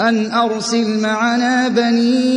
أن أرسل معنا بني